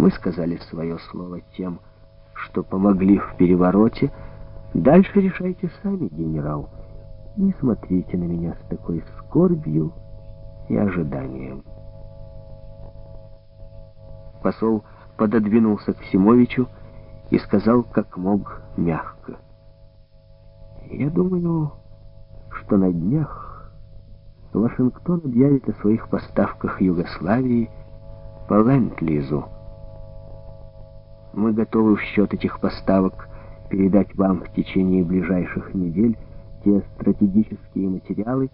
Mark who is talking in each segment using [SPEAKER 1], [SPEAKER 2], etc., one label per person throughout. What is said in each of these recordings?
[SPEAKER 1] Мы сказали свое слово тем, что помогли в перевороте. Дальше решайте сами, генерал. Не смотрите на меня с такой скорбью и ожиданием. Посол пододвинулся к Симовичу и сказал как мог мягко. «Я думаю, что на днях Вашингтон объявит о своих поставках Югославии по Ленд-Лизу. Мы готовы в счет этих поставок передать вам в течение ближайших недель те стратегические материалы,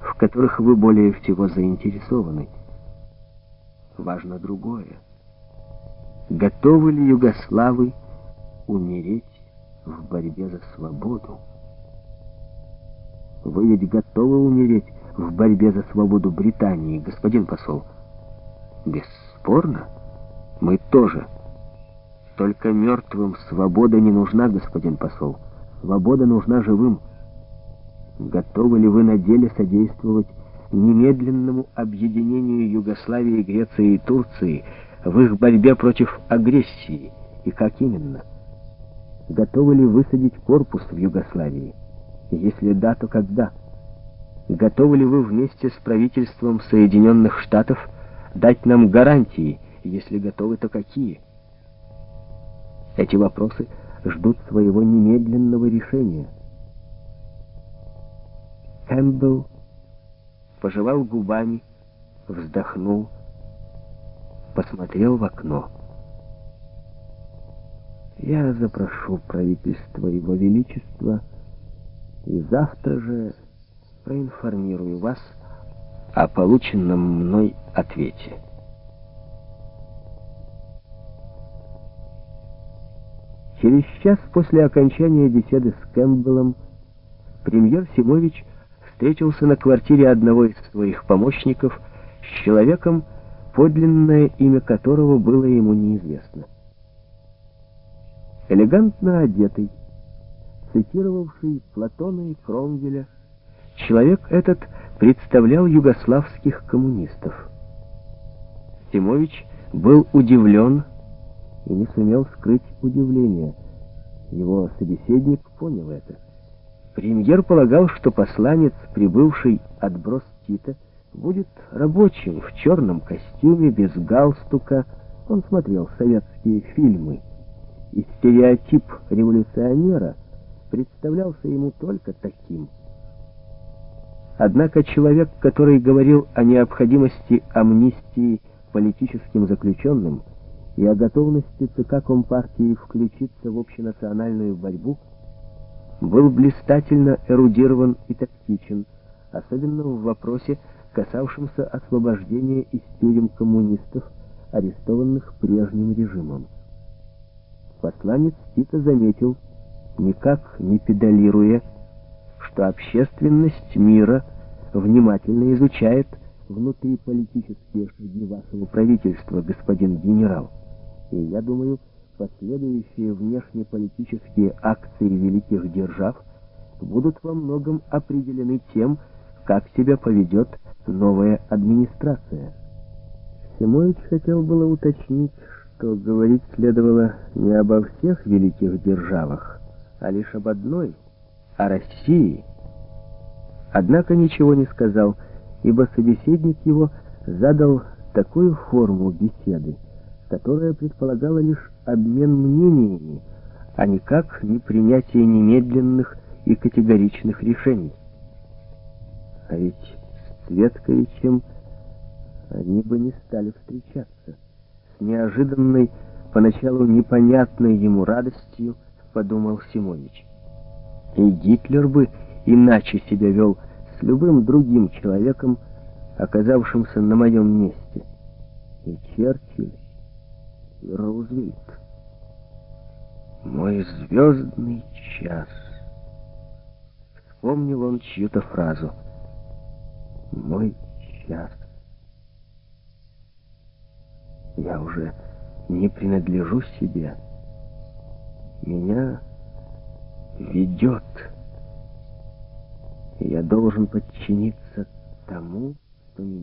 [SPEAKER 1] в которых вы более всего заинтересованы. Важно другое. Готовы ли югославы умереть в борьбе за свободу? Вы ведь готовы умереть в борьбе за свободу Британии, господин посол? Бесспорно. Мы тоже. Только мертвым свобода не нужна, господин посол. Свобода нужна живым. Готовы ли вы на деле содействовать немедленному объединению Югославии, Греции и Турции в их борьбе против агрессии? И как именно? Готовы ли высадить корпус в Югославии? Если да, то когда? Готовы ли вы вместе с правительством Соединенных Штатов дать нам гарантии? Если готовы, то какие? Эти вопросы ждут своего немедленного решения. Кэмпбелл пожевал губами, вздохнул, посмотрел в окно. Я запрошу правительство Его Величества и завтра же проинформирую вас о полученном мной ответе. Через час после окончания беседы с Кэмпбеллом премьер Симович встретился на квартире одного из своих помощников с человеком, подлинное имя которого было ему неизвестно. Элегантно одетый, цитировавший Платона и Кромвеля, человек этот представлял югославских коммунистов. Симович был удивлен и не сумел скрыть удивление. Его собеседник понял это. Премьер полагал, что посланец, прибывший от Брос-Тита, будет рабочим в черном костюме, без галстука. Он смотрел советские фильмы. И стереотип революционера представлялся ему только таким. Однако человек, который говорил о необходимости амнистии политическим заключенным и о готовности ЦК Компартии включиться в общенациональную борьбу, был блистательно эрудирован и тактичен, особенно в вопросе, касавшемся освобождения из тюрем коммунистов, арестованных прежним режимом. Посланец Тита заметил, никак не педалируя, что общественность мира внимательно изучает внутриполитические шаги вашего правительства, господин генерал. И я думаю, последующие внешнеполитические акции великих держав будут во многом определены тем, как себя поведет новая администрация. Симович хотел было уточнить, что говорить следовало не обо всех великих державах, а лишь об одной, о России. Однако ничего не сказал, ибо собеседник его задал такую форму беседы, которая предполагала лишь обмен мнениями, а никак не принятие немедленных и категоричных решений. А ведь с Цветковичем они бы не стали встречаться. С неожиданной, поначалу непонятной ему радостью подумал Симонич. И Гитлер бы иначе себя вел с любым другим человеком, оказавшимся на моем месте. И Черчилль, и Рузвельт. «Мой звездный час». Вспомнил он чью-то фразу. «Мой час». Я уже не принадлежу себе. Меня ведет. Я должен подчиниться тому, что меня